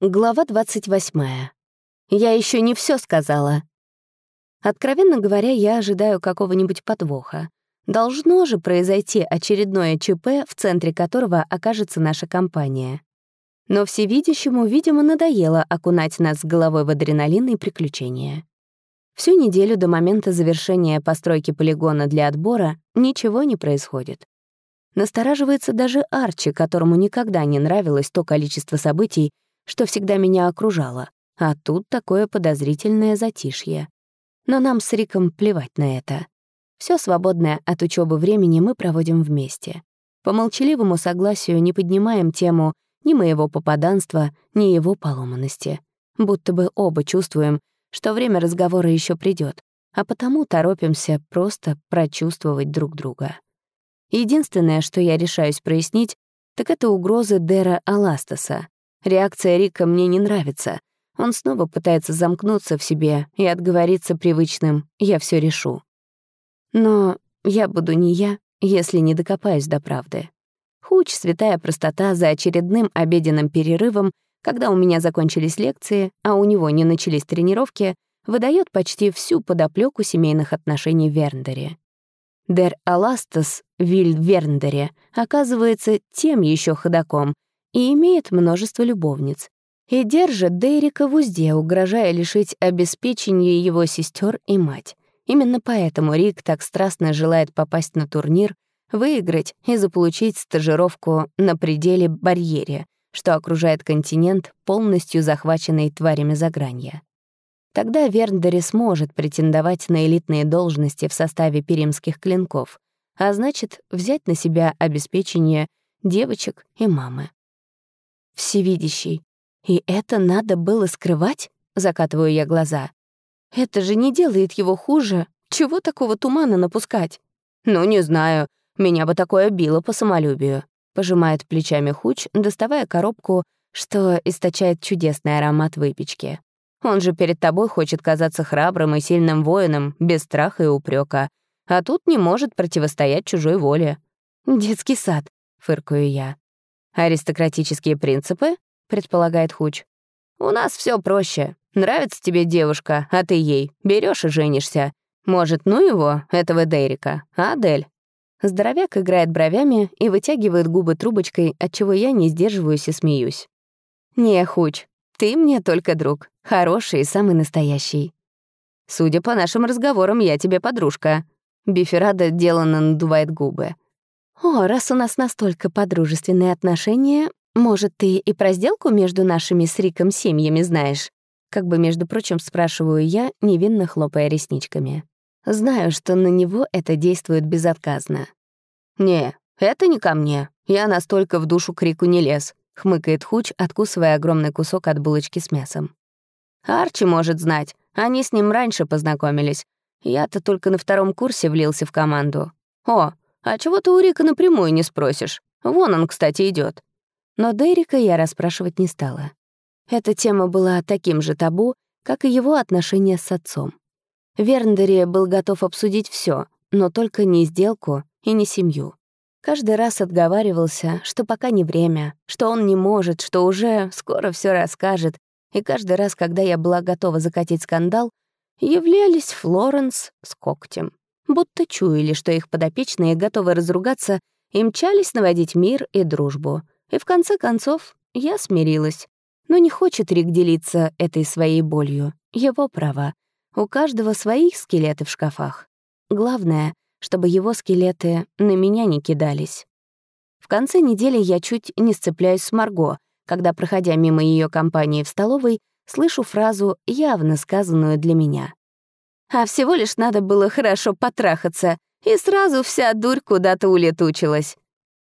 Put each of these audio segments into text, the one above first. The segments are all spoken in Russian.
Глава 28. Я еще не все сказала. Откровенно говоря, я ожидаю какого-нибудь подвоха. Должно же произойти очередное ЧП, в центре которого окажется наша компания. Но всевидящему, видимо, надоело окунать нас с головой в адреналин и приключения. Всю неделю до момента завершения постройки полигона для отбора ничего не происходит. Настораживается даже Арчи, которому никогда не нравилось то количество событий, что всегда меня окружало, а тут такое подозрительное затишье. Но нам с Риком плевать на это. Все свободное от учебы времени мы проводим вместе. По молчаливому согласию не поднимаем тему ни моего попаданства, ни его поломанности. Будто бы оба чувствуем, что время разговора еще придет, а потому торопимся просто прочувствовать друг друга. Единственное, что я решаюсь прояснить, так это угрозы Дера Аластаса. Реакция Рика мне не нравится. Он снова пытается замкнуться в себе и отговориться привычным «я все решу». Но я буду не я, если не докопаюсь до правды. Хуч, святая простота за очередным обеденным перерывом, когда у меня закончились лекции, а у него не начались тренировки, выдает почти всю подоплеку семейных отношений в Верндере. Дер Аластас Виль Верндере оказывается тем еще ходаком, и имеет множество любовниц, и держит Дейрика в узде, угрожая лишить обеспечения его сестер и мать. Именно поэтому Рик так страстно желает попасть на турнир, выиграть и заполучить стажировку на пределе барьере, что окружает континент, полностью захваченный тварями загранья. Тогда Верндери сможет претендовать на элитные должности в составе перимских клинков, а значит, взять на себя обеспечение девочек и мамы всевидящий. И это надо было скрывать? Закатываю я глаза. Это же не делает его хуже. Чего такого тумана напускать? Ну, не знаю. Меня бы такое било по самолюбию. Пожимает плечами Хуч, доставая коробку, что источает чудесный аромат выпечки. Он же перед тобой хочет казаться храбрым и сильным воином, без страха и упрека, а тут не может противостоять чужой воле. «Детский сад», — фыркаю я. «Аристократические принципы?» — предполагает Хуч. «У нас все проще. Нравится тебе девушка, а ты ей. берешь и женишься. Может, ну его, этого Дерека, а, Адель?» Здоровяк играет бровями и вытягивает губы трубочкой, от чего я не сдерживаюсь и смеюсь. «Не, Хуч, ты мне только друг. Хороший и самый настоящий». «Судя по нашим разговорам, я тебе подружка». Биферада деланно надувает губы. «О, раз у нас настолько подружественные отношения, может, ты и про сделку между нашими с Риком семьями знаешь?» Как бы, между прочим, спрашиваю я, невинно хлопая ресничками. Знаю, что на него это действует безотказно. «Не, это не ко мне. Я настолько в душу к Рику не лез», — хмыкает Хуч, откусывая огромный кусок от булочки с мясом. «Арчи может знать. Они с ним раньше познакомились. Я-то только на втором курсе влился в команду. О, «А чего ты у Рика напрямую не спросишь? Вон он, кстати, идет. Но Дерека я расспрашивать не стала. Эта тема была таким же табу, как и его отношения с отцом. Верндери был готов обсудить все, но только не сделку и не семью. Каждый раз отговаривался, что пока не время, что он не может, что уже скоро все расскажет, и каждый раз, когда я была готова закатить скандал, являлись Флоренс с когтем будто чуяли, что их подопечные готовы разругаться и мчались наводить мир и дружбу. И в конце концов я смирилась. Но не хочет Рик делиться этой своей болью. Его права. У каждого свои скелеты в шкафах. Главное, чтобы его скелеты на меня не кидались. В конце недели я чуть не сцепляюсь с Марго, когда, проходя мимо ее компании в столовой, слышу фразу, явно сказанную для меня а всего лишь надо было хорошо потрахаться, и сразу вся дурь куда-то улетучилась.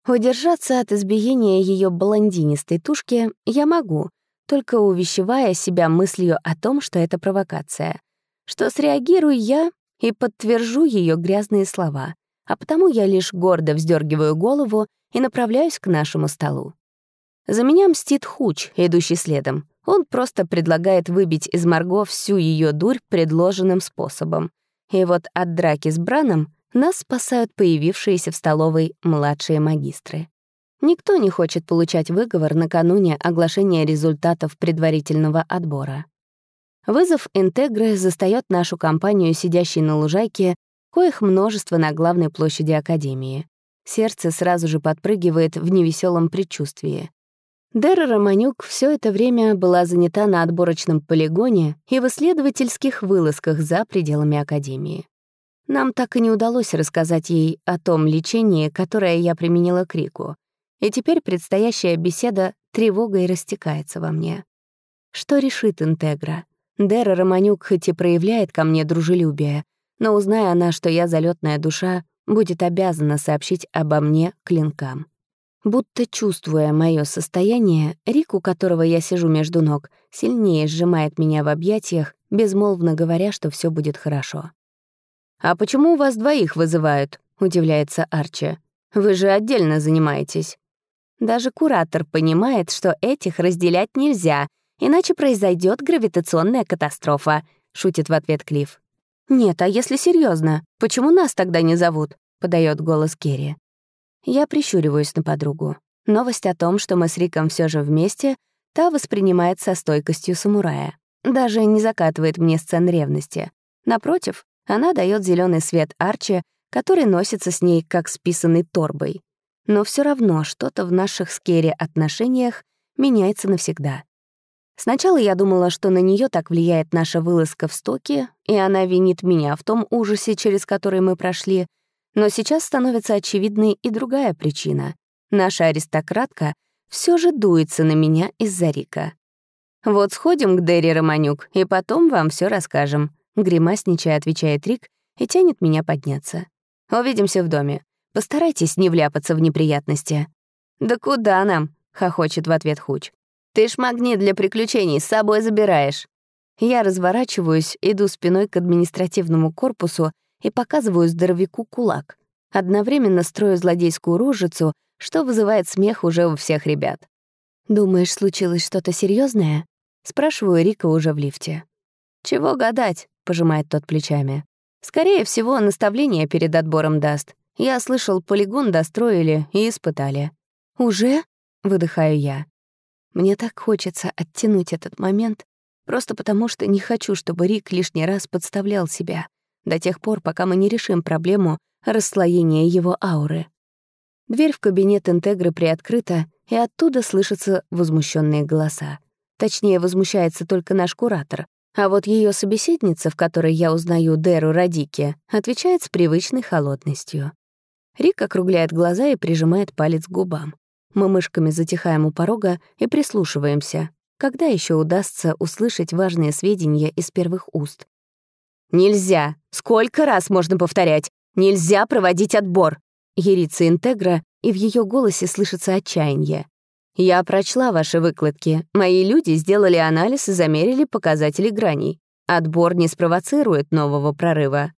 Удержаться от избиения ее блондинистой тушки я могу, только увещевая себя мыслью о том, что это провокация, что среагирую я и подтвержу ее грязные слова, а потому я лишь гордо вздергиваю голову и направляюсь к нашему столу. За меня мстит Хуч, идущий следом. Он просто предлагает выбить из Марго всю ее дурь предложенным способом. И вот от драки с Браном нас спасают появившиеся в столовой младшие магистры. Никто не хочет получать выговор накануне оглашения результатов предварительного отбора. Вызов Интегры застаёт нашу компанию, сидящей на лужайке, коих множество на главной площади Академии. Сердце сразу же подпрыгивает в невеселом предчувствии. Дера Романюк все это время была занята на отборочном полигоне и в исследовательских вылазках за пределами Академии. Нам так и не удалось рассказать ей о том лечении, которое я применила к Рику. И теперь предстоящая беседа тревогой растекается во мне. Что решит Интегра? Дера Романюк хоть и проявляет ко мне дружелюбие, но узная она, что я залетная душа, будет обязана сообщить обо мне клинкам. Будто чувствуя мое состояние, Рик, у которого я сижу между ног, сильнее сжимает меня в объятиях, безмолвно говоря, что все будет хорошо. «А почему вас двоих вызывают?» — удивляется Арчи. «Вы же отдельно занимаетесь». Даже куратор понимает, что этих разделять нельзя, иначе произойдет гравитационная катастрофа, шутит в ответ Клифф. Нет, а если серьезно, почему нас тогда не зовут? подает голос Керри. Я прищуриваюсь на подругу. Новость о том, что мы с Риком все же вместе, та воспринимает со стойкостью самурая. Даже не закатывает мне сцен ревности. Напротив, она дает зеленый свет Арчи, который носится с ней как с писаной торбой. Но все равно что-то в наших с Керри отношениях меняется навсегда. Сначала я думала, что на нее так влияет наша вылазка в стоке, и она винит меня в том ужасе, через который мы прошли — но сейчас становится очевидной и другая причина. Наша аристократка все же дуется на меня из-за Рика. «Вот сходим к Дерри Романюк, и потом вам все расскажем», — гримасничая отвечает Рик и тянет меня подняться. «Увидимся в доме. Постарайтесь не вляпаться в неприятности». «Да куда нам?» — хохочет в ответ Хуч. «Ты ж магнит для приключений с собой забираешь». Я разворачиваюсь, иду спиной к административному корпусу и показываю здоровяку кулак. Одновременно строю злодейскую рожицу, что вызывает смех уже у всех ребят. «Думаешь, случилось что-то серьезное? спрашиваю Рика уже в лифте. «Чего гадать?» — пожимает тот плечами. «Скорее всего, наставление перед отбором даст. Я слышал, полигон достроили и испытали». «Уже?» — выдыхаю я. Мне так хочется оттянуть этот момент, просто потому что не хочу, чтобы Рик лишний раз подставлял себя до тех пор, пока мы не решим проблему расслоения его ауры. Дверь в кабинет Интегры приоткрыта, и оттуда слышатся возмущенные голоса. Точнее, возмущается только наш куратор, а вот ее собеседница, в которой я узнаю Деру Радики, отвечает с привычной холодностью. Рик округляет глаза и прижимает палец к губам. Мы мышками затихаем у порога и прислушиваемся. Когда еще удастся услышать важные сведения из первых уст? «Нельзя! Сколько раз можно повторять? Нельзя проводить отбор!» Ерится Интегра, и в ее голосе слышится отчаяние. «Я прочла ваши выкладки. Мои люди сделали анализ и замерили показатели граней. Отбор не спровоцирует нового прорыва».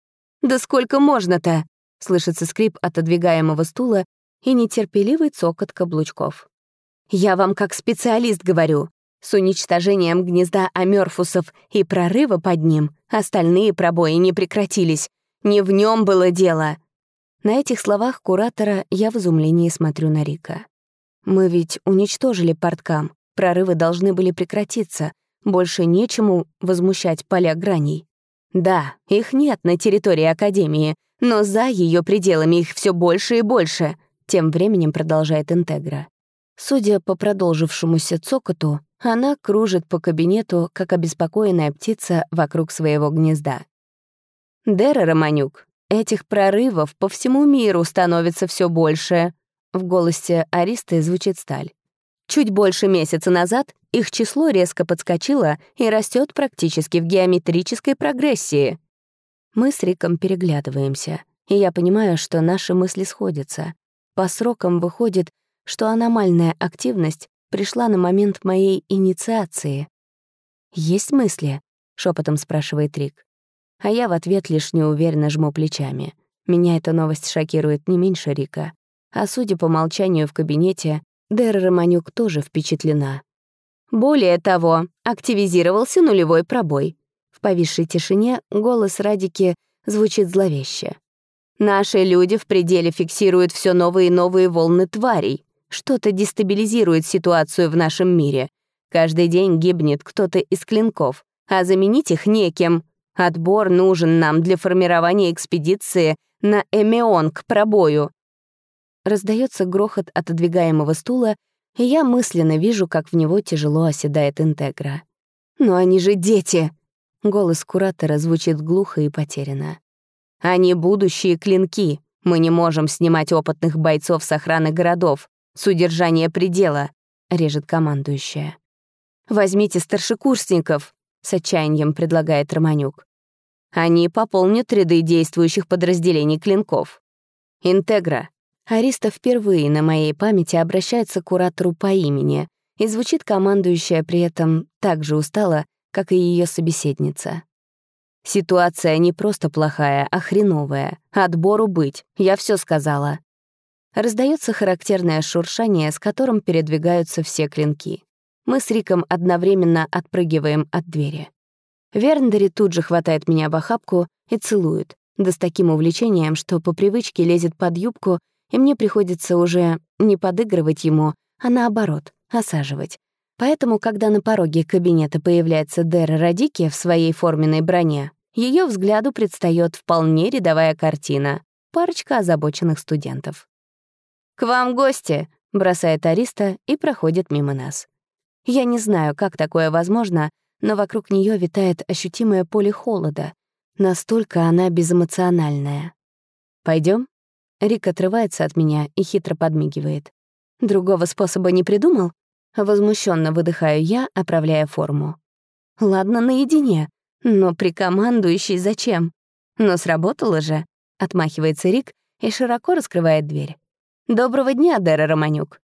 «Да сколько можно-то?» — слышится скрип отодвигаемого стула и нетерпеливый цокот каблучков. «Я вам как специалист говорю. С уничтожением гнезда Амёрфусов и прорыва под ним остальные пробои не прекратились. Не в нем было дело. На этих словах куратора я в изумлении смотрю на Рика. Мы ведь уничтожили порткам. Прорывы должны были прекратиться. Больше нечему возмущать поля граней. Да, их нет на территории Академии, но за ее пределами их все больше и больше. Тем временем продолжает Интегра. Судя по продолжившемуся цокоту, она кружит по кабинету, как обеспокоенная птица вокруг своего гнезда. «Дера Романюк, этих прорывов по всему миру становится все больше», в голосе Аристы звучит сталь. Чуть больше месяца назад их число резко подскочило и растет практически в геометрической прогрессии. Мы с Риком переглядываемся, и я понимаю, что наши мысли сходятся. По срокам выходит, что аномальная активность пришла на момент моей инициации. «Есть мысли?» — шепотом спрашивает Рик. А я в ответ лишь неуверенно жму плечами. Меня эта новость шокирует не меньше Рика. А судя по молчанию в кабинете, Дера Романюк тоже впечатлена. Более того, активизировался нулевой пробой. В повисшей тишине голос Радики звучит зловеще. Наши люди в пределе фиксируют все новые и новые волны тварей. Что-то дестабилизирует ситуацию в нашем мире. Каждый день гибнет кто-то из клинков, а заменить их некем. Отбор нужен нам для формирования экспедиции на Эмеон к пробою. Раздается грохот отодвигаемого стула, и я мысленно вижу, как в него тяжело оседает Интегра. «Но они же дети!» Голос куратора звучит глухо и потеряно. «Они будущие клинки. Мы не можем снимать опытных бойцов с охраны городов. С удержания предела», — режет командующая. «Возьмите старшекурсников», — с отчаянием предлагает Романюк. «Они пополнят ряды действующих подразделений клинков». «Интегра». Ариста впервые на моей памяти обращается к куратору по имени, и звучит командующая при этом так же устало, как и ее собеседница. Ситуация не просто плохая, а хреновая. Отбору быть, я все сказала. Раздается характерное шуршание, с которым передвигаются все клинки. Мы с Риком одновременно отпрыгиваем от двери. Верндери тут же хватает меня в охапку и целует, да с таким увлечением, что по привычке лезет под юбку, и мне приходится уже не подыгрывать ему, а наоборот, осаживать. Поэтому, когда на пороге кабинета появляется Дера Радики в своей форменной броне, ее взгляду предстает вполне рядовая картина — парочка озабоченных студентов. «К вам гости!» — бросает Ариста и проходит мимо нас. Я не знаю, как такое возможно, но вокруг нее витает ощутимое поле холода. Настолько она безэмоциональная. Пойдем? Рик отрывается от меня и хитро подмигивает. Другого способа не придумал? Возмущенно выдыхаю я, оправляя форму. Ладно, наедине, но при командующей зачем? Но сработало же, отмахивается Рик и широко раскрывает дверь. Доброго дня, Дэра Романюк.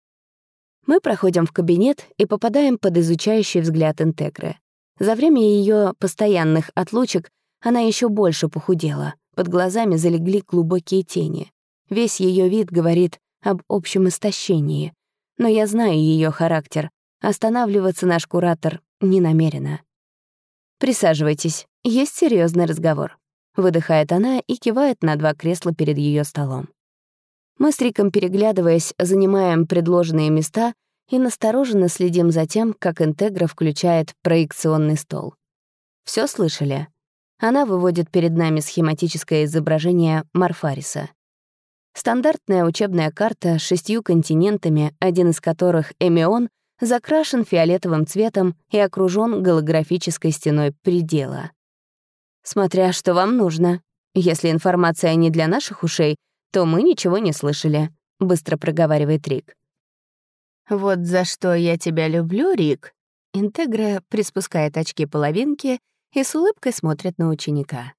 Мы проходим в кабинет и попадаем под изучающий взгляд Интегры. За время ее постоянных отлучек она еще больше похудела, под глазами залегли глубокие тени. Весь ее вид говорит об общем истощении. Но я знаю ее характер. Останавливаться наш куратор не намерена. «Присаживайтесь, есть серьезный разговор», — выдыхает она и кивает на два кресла перед ее столом. Мы с Риком, переглядываясь, занимаем предложенные места и настороженно следим за тем, как Интегра включает проекционный стол. Все слышали? Она выводит перед нами схематическое изображение Марфариса. Стандартная учебная карта с шестью континентами, один из которых — Эмион, закрашен фиолетовым цветом и окружен голографической стеной предела. Смотря что вам нужно. Если информация не для наших ушей, то мы ничего не слышали», — быстро проговаривает Рик. «Вот за что я тебя люблю, Рик». Интегра приспускает очки половинки и с улыбкой смотрит на ученика.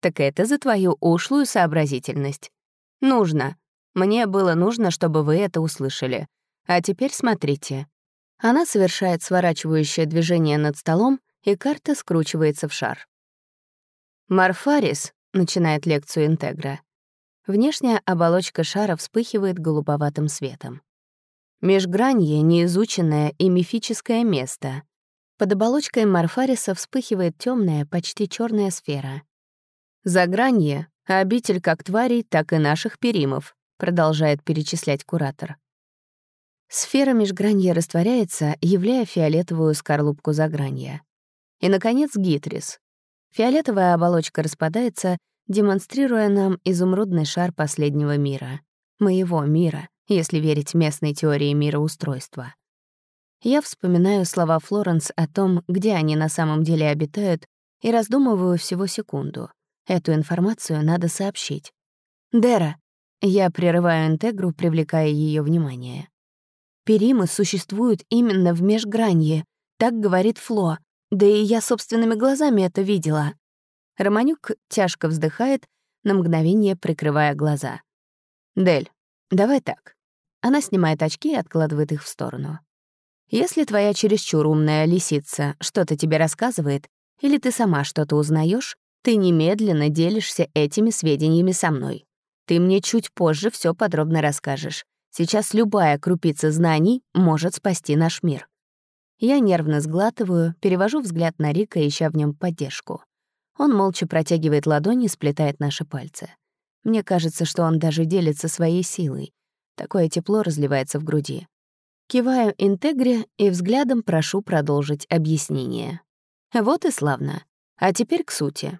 «Так это за твою ушлую сообразительность. Нужно. Мне было нужно, чтобы вы это услышали. А теперь смотрите». Она совершает сворачивающее движение над столом, и карта скручивается в шар. «Марфарис», — начинает лекцию Интегра, Внешняя оболочка шара вспыхивает голубоватым светом. Межгранье — неизученное и мифическое место. Под оболочкой Марфариса вспыхивает темная, почти черная сфера. Загранье — обитель как тварей, так и наших перимов, продолжает перечислять куратор. Сфера межгранья растворяется, являя фиолетовую скорлупку загранья. И, наконец, гитрис. Фиолетовая оболочка распадается, демонстрируя нам изумрудный шар последнего мира. Моего мира, если верить местной теории мироустройства. Я вспоминаю слова Флоренс о том, где они на самом деле обитают, и раздумываю всего секунду. Эту информацию надо сообщить. «Дера!» Я прерываю интегру, привлекая ее внимание. Перимы существуют именно в межгранье, так говорит Фло, да и я собственными глазами это видела. Романюк тяжко вздыхает, на мгновение прикрывая глаза. «Дель, давай так». Она снимает очки и откладывает их в сторону. «Если твоя чересчур умная лисица что-то тебе рассказывает, или ты сама что-то узнаешь, ты немедленно делишься этими сведениями со мной. Ты мне чуть позже все подробно расскажешь. Сейчас любая крупица знаний может спасти наш мир». Я нервно сглатываю, перевожу взгляд на Рика, ища в нем поддержку. Он молча протягивает ладони и сплетает наши пальцы. Мне кажется, что он даже делится своей силой. Такое тепло разливается в груди. Киваю Интегре и взглядом прошу продолжить объяснение. Вот и славно. А теперь к сути.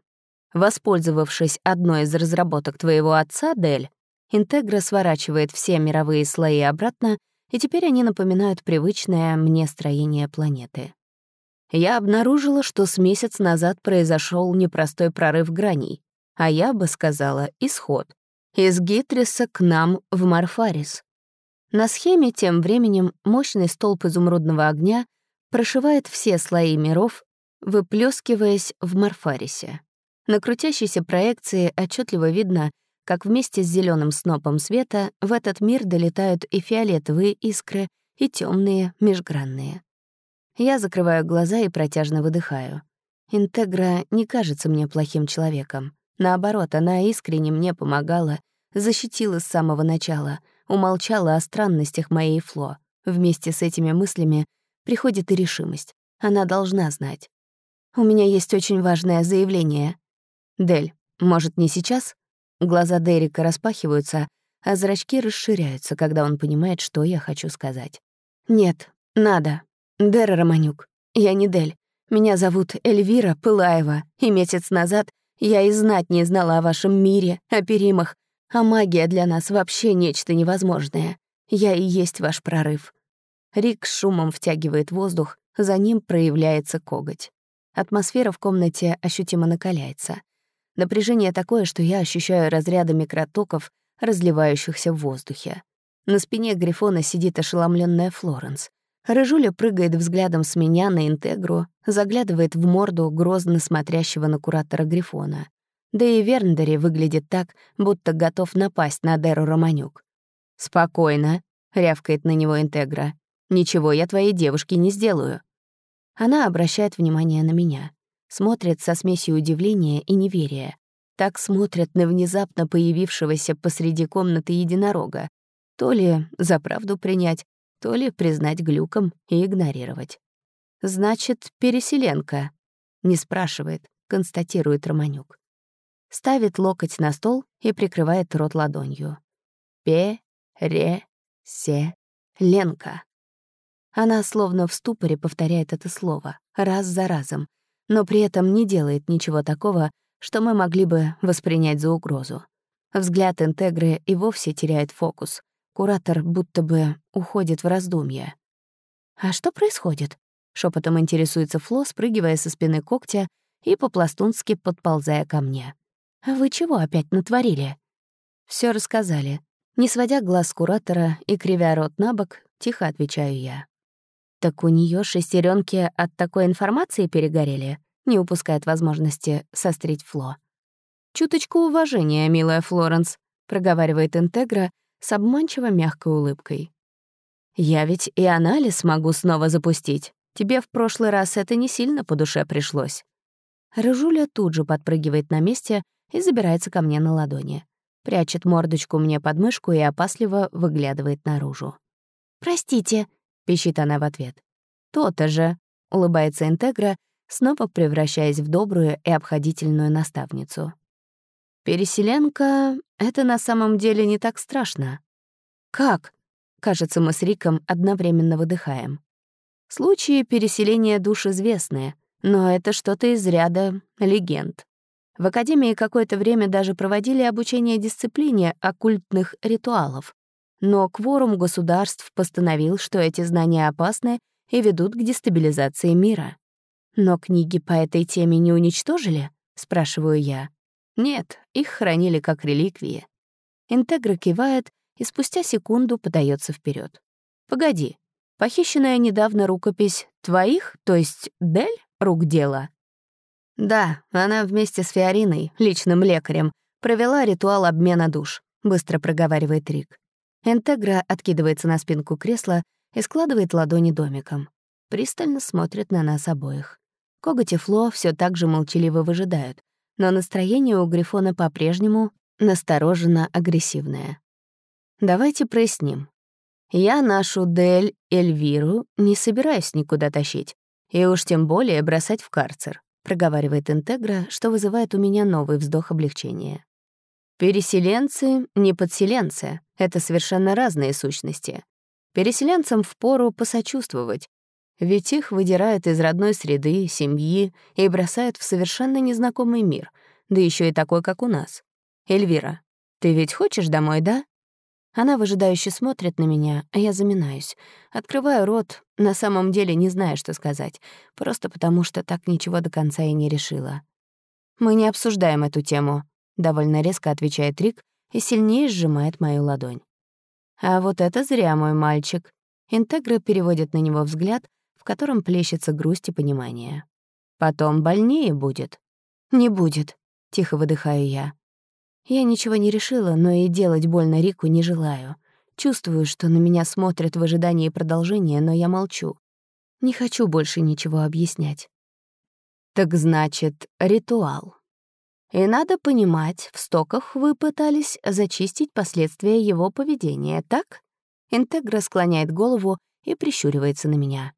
Воспользовавшись одной из разработок твоего отца, Дель, Интегра сворачивает все мировые слои обратно, и теперь они напоминают привычное мне строение планеты. Я обнаружила, что с месяц назад произошел непростой прорыв граней, а я бы сказала — исход. Из Гитриса к нам в Марфарис. На схеме тем временем мощный столб изумрудного огня прошивает все слои миров, выплескиваясь в Марфарисе. На крутящейся проекции отчетливо видно, как вместе с зеленым снопом света в этот мир долетают и фиолетовые искры, и темные межгранные. Я закрываю глаза и протяжно выдыхаю. Интегра не кажется мне плохим человеком. Наоборот, она искренне мне помогала, защитила с самого начала, умолчала о странностях моей Фло. Вместе с этими мыслями приходит и решимость. Она должна знать. У меня есть очень важное заявление. Дель, может, не сейчас? Глаза Дерека распахиваются, а зрачки расширяются, когда он понимает, что я хочу сказать. Нет, надо. Дера Романюк, я не Дель. Меня зовут Эльвира Пылаева, и месяц назад я и знать не знала о вашем мире, о перимах, а магия для нас вообще нечто невозможное. Я и есть ваш прорыв». Рик шумом втягивает воздух, за ним проявляется коготь. Атмосфера в комнате ощутимо накаляется. Напряжение такое, что я ощущаю разряды микротоков, разливающихся в воздухе. На спине Грифона сидит ошеломленная Флоренс. Рыжуля прыгает взглядом с меня на интегру, заглядывает в морду грозно смотрящего на куратора Грифона. Да и Верндери выглядит так, будто готов напасть на Деру Романюк. «Спокойно», — рявкает на него интегра. «Ничего я твоей девушке не сделаю». Она обращает внимание на меня. Смотрит со смесью удивления и неверия. Так смотрят на внезапно появившегося посреди комнаты единорога. То ли за правду принять, то ли признать глюком и игнорировать. «Значит, переселенка?» Не спрашивает, констатирует Романюк. Ставит локоть на стол и прикрывает рот ладонью. «Пе-ре-се-ленка». Она словно в ступоре повторяет это слово, раз за разом, но при этом не делает ничего такого, что мы могли бы воспринять за угрозу. Взгляд Интегры и вовсе теряет фокус, Куратор будто бы уходит в раздумья. «А что происходит?» — шепотом интересуется Фло, спрыгивая со спины когтя и по-пластунски подползая ко мне. «А вы чего опять натворили?» Все рассказали. Не сводя глаз куратора и кривя рот на бок, тихо отвечаю я. «Так у нее шестеренки от такой информации перегорели?» не упускает возможности сострить Фло. «Чуточку уважения, милая Флоренс», — проговаривает Интегра, с обманчиво мягкой улыбкой. «Я ведь и анализ могу снова запустить. Тебе в прошлый раз это не сильно по душе пришлось». Рыжуля тут же подпрыгивает на месте и забирается ко мне на ладони. Прячет мордочку мне под мышку и опасливо выглядывает наружу. «Простите», — пищит она в ответ. «То-то же», — улыбается Интегра, снова превращаясь в добрую и обходительную наставницу. Переселенка — это на самом деле не так страшно. Как? Кажется, мы с Риком одновременно выдыхаем. Случаи переселения душ известны, но это что-то из ряда легенд. В Академии какое-то время даже проводили обучение дисциплине оккультных ритуалов. Но кворум государств постановил, что эти знания опасны и ведут к дестабилизации мира. «Но книги по этой теме не уничтожили?» — спрашиваю я. Нет, их хранили как реликвии. Интегра кивает и спустя секунду подается вперед. «Погоди, похищенная недавно рукопись твоих, то есть Дель, рук дело?» «Да, она вместе с Фиориной, личным лекарем, провела ритуал обмена душ», — быстро проговаривает Рик. Интегра откидывается на спинку кресла и складывает ладони домиком. Пристально смотрит на нас обоих. Коготь и Фло все так же молчаливо выжидают, но настроение у Грифона по-прежнему настороженно агрессивное. Давайте проясним. Я нашу Дель Эльвиру не собираюсь никуда тащить, и уж тем более бросать в карцер, проговаривает Интегра, что вызывает у меня новый вздох облегчения. Переселенцы — не подселенцы, это совершенно разные сущности. Переселенцам впору посочувствовать, ведь их выдирают из родной среды, семьи и бросают в совершенно незнакомый мир, да еще и такой, как у нас. Эльвира, ты ведь хочешь домой, да? Она выжидающе смотрит на меня, а я заминаюсь. Открываю рот, на самом деле не знаю, что сказать, просто потому что так ничего до конца и не решила. «Мы не обсуждаем эту тему», — довольно резко отвечает Рик и сильнее сжимает мою ладонь. «А вот это зря, мой мальчик». Интегра переводит на него взгляд, в котором плещется грусть и понимание. «Потом больнее будет». «Не будет», — тихо выдыхаю я. Я ничего не решила, но и делать больно Рику не желаю. Чувствую, что на меня смотрят в ожидании продолжения, но я молчу. Не хочу больше ничего объяснять. Так значит, ритуал. И надо понимать, в стоках вы пытались зачистить последствия его поведения, так? Интегра склоняет голову и прищуривается на меня.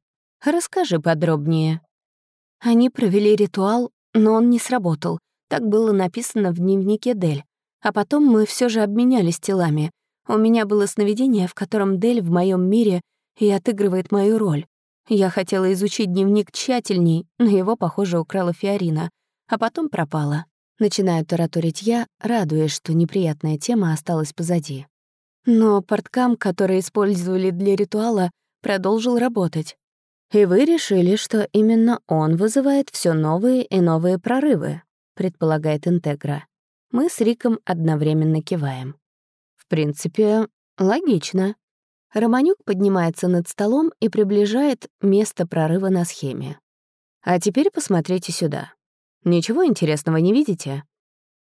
Расскажи подробнее. Они провели ритуал, но он не сработал. Так было написано в дневнике Дель. А потом мы все же обменялись телами. У меня было сновидение, в котором Дель в моем мире и отыгрывает мою роль. Я хотела изучить дневник тщательней, но его, похоже, украла Фиорина, а потом пропала. Начинаю тараторить я, радуясь, что неприятная тема осталась позади. Но порткам, который использовали для ритуала, продолжил работать. И вы решили, что именно он вызывает все новые и новые прорывы, предполагает Интегра. Мы с Риком одновременно киваем. В принципе, логично. Романюк поднимается над столом и приближает место прорыва на схеме. А теперь посмотрите сюда. Ничего интересного не видите?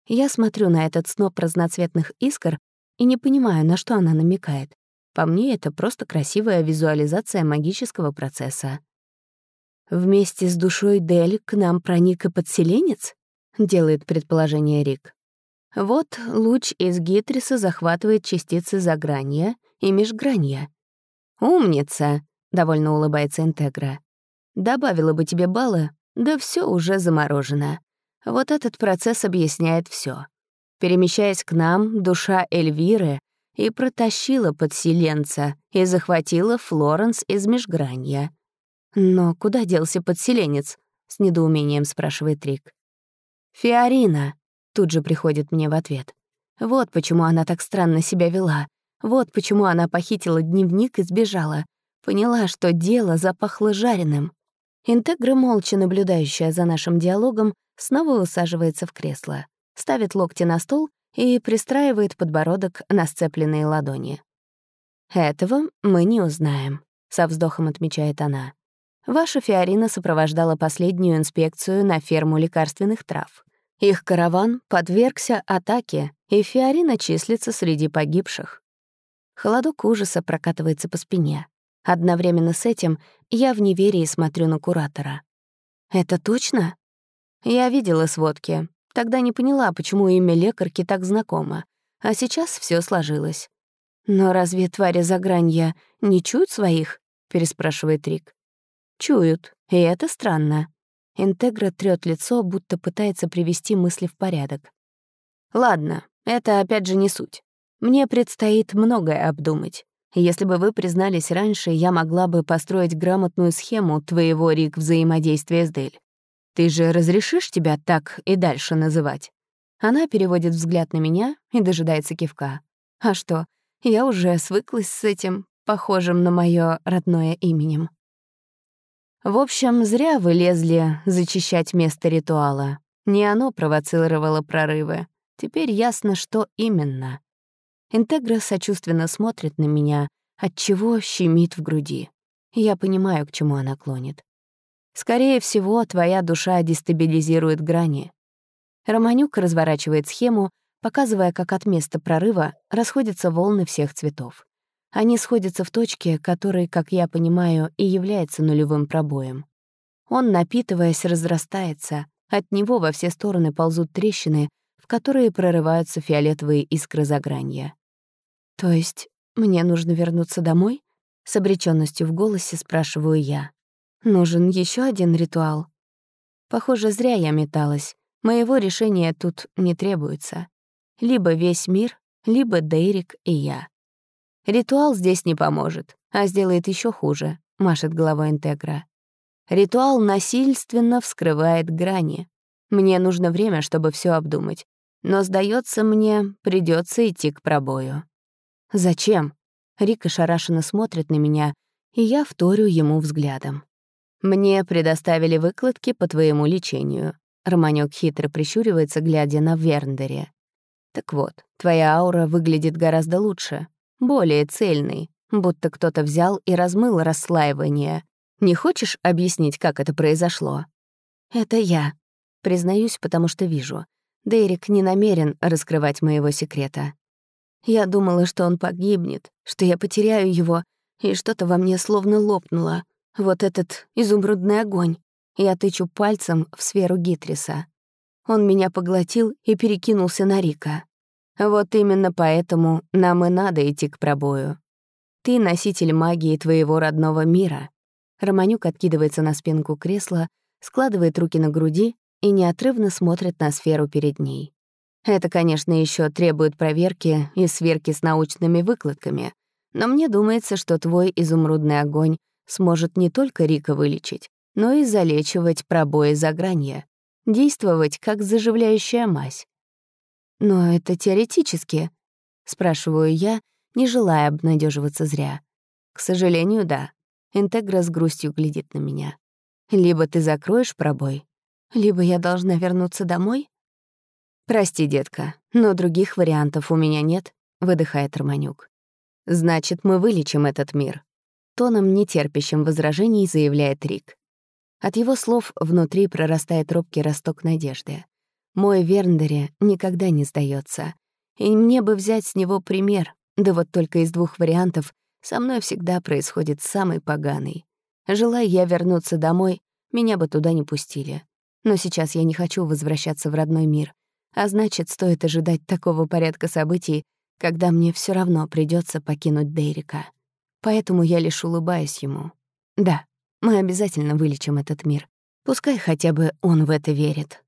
Я смотрю на этот сноп разноцветных искр и не понимаю, на что она намекает. По мне, это просто красивая визуализация магического процесса. «Вместе с душой Дель к нам проник и подселенец?» — делает предположение Рик. Вот луч из гитриса захватывает частицы загранья и межгранья. «Умница!» — довольно улыбается Интегра. «Добавила бы тебе баллы, да все уже заморожено. Вот этот процесс объясняет все. Перемещаясь к нам, душа Эльвиры и протащила подселенца и захватила Флоренс из межгранья. «Но куда делся подселенец?» — с недоумением спрашивает Рик. «Фиорина», Тут же приходит мне в ответ. Вот почему она так странно себя вела. Вот почему она похитила дневник и сбежала. Поняла, что дело запахло жареным. Интегра, молча наблюдающая за нашим диалогом, снова усаживается в кресло, ставит локти на стол и пристраивает подбородок на сцепленные ладони. «Этого мы не узнаем», — со вздохом отмечает она. «Ваша Фиорина сопровождала последнюю инспекцию на ферму лекарственных трав. Их караван подвергся атаке, и Фиорина числится среди погибших. Холодок ужаса прокатывается по спине. Одновременно с этим я в неверии смотрю на куратора. «Это точно?» Я видела сводки. Тогда не поняла, почему имя лекарки так знакомо. А сейчас все сложилось. «Но разве твари загранья не чуют своих?» — переспрашивает Рик. «Чуют, и это странно. Интегра трёт лицо, будто пытается привести мысли в порядок. «Ладно, это опять же не суть. Мне предстоит многое обдумать. Если бы вы признались раньше, я могла бы построить грамотную схему твоего, Рик, взаимодействия с Дель. Ты же разрешишь тебя так и дальше называть?» Она переводит взгляд на меня и дожидается кивка. «А что, я уже свыклась с этим, похожим на моё родное именем». В общем, зря вы лезли зачищать место ритуала. Не оно провоцировало прорывы. Теперь ясно, что именно. Интегра сочувственно смотрит на меня, отчего щемит в груди. Я понимаю, к чему она клонит. Скорее всего, твоя душа дестабилизирует грани. Романюк разворачивает схему, показывая, как от места прорыва расходятся волны всех цветов. Они сходятся в точке, который, как я понимаю, и является нулевым пробоем. Он, напитываясь, разрастается, от него во все стороны ползут трещины, в которые прорываются фиолетовые искры загранья. «То есть мне нужно вернуться домой?» С обречённостью в голосе спрашиваю я. «Нужен еще один ритуал?» Похоже, зря я металась. Моего решения тут не требуется. Либо весь мир, либо Дейрик и я. Ритуал здесь не поможет, а сделает еще хуже, машет головой Интегра. Ритуал насильственно вскрывает грани. Мне нужно время, чтобы все обдумать. Но, сдается мне, придется идти к пробою. «Зачем?» Рика шарашенно смотрит на меня, и я вторю ему взглядом. «Мне предоставили выкладки по твоему лечению». Романёк хитро прищуривается, глядя на Верндере. «Так вот, твоя аура выглядит гораздо лучше, более цельной, будто кто-то взял и размыл расслаивание. Не хочешь объяснить, как это произошло?» «Это я», признаюсь, потому что вижу. Дейрик не намерен раскрывать моего секрета. Я думала, что он погибнет, что я потеряю его, и что-то во мне словно лопнуло. Вот этот изумрудный огонь. Я тычу пальцем в сферу Гитриса. Он меня поглотил и перекинулся на Рика. Вот именно поэтому нам и надо идти к пробою. Ты носитель магии твоего родного мира. Романюк откидывается на спинку кресла, складывает руки на груди и неотрывно смотрит на сферу перед ней. Это, конечно, еще требует проверки и сверки с научными выкладками, но мне думается, что твой изумрудный огонь сможет не только Рика вылечить, но и залечивать пробои загранья, действовать как заживляющая мазь. «Но это теоретически», — спрашиваю я, не желая обнадеживаться зря. «К сожалению, да». Интегра с грустью глядит на меня. «Либо ты закроешь пробой, либо я должна вернуться домой?» «Прости, детка, но других вариантов у меня нет», — выдыхает Романюк. «Значит, мы вылечим этот мир», — тоном, нетерпящим возражений, заявляет Рик. От его слов внутри прорастает робкий росток надежды. Мой Верндере никогда не сдается, и мне бы взять с него пример, да вот только из двух вариантов со мной всегда происходит самый поганый. Желая я вернуться домой, меня бы туда не пустили. Но сейчас я не хочу возвращаться в родной мир, а значит, стоит ожидать такого порядка событий, когда мне все равно придется покинуть Дейрика. Поэтому я лишь улыбаюсь ему. Да, мы обязательно вылечим этот мир. Пускай хотя бы он в это верит.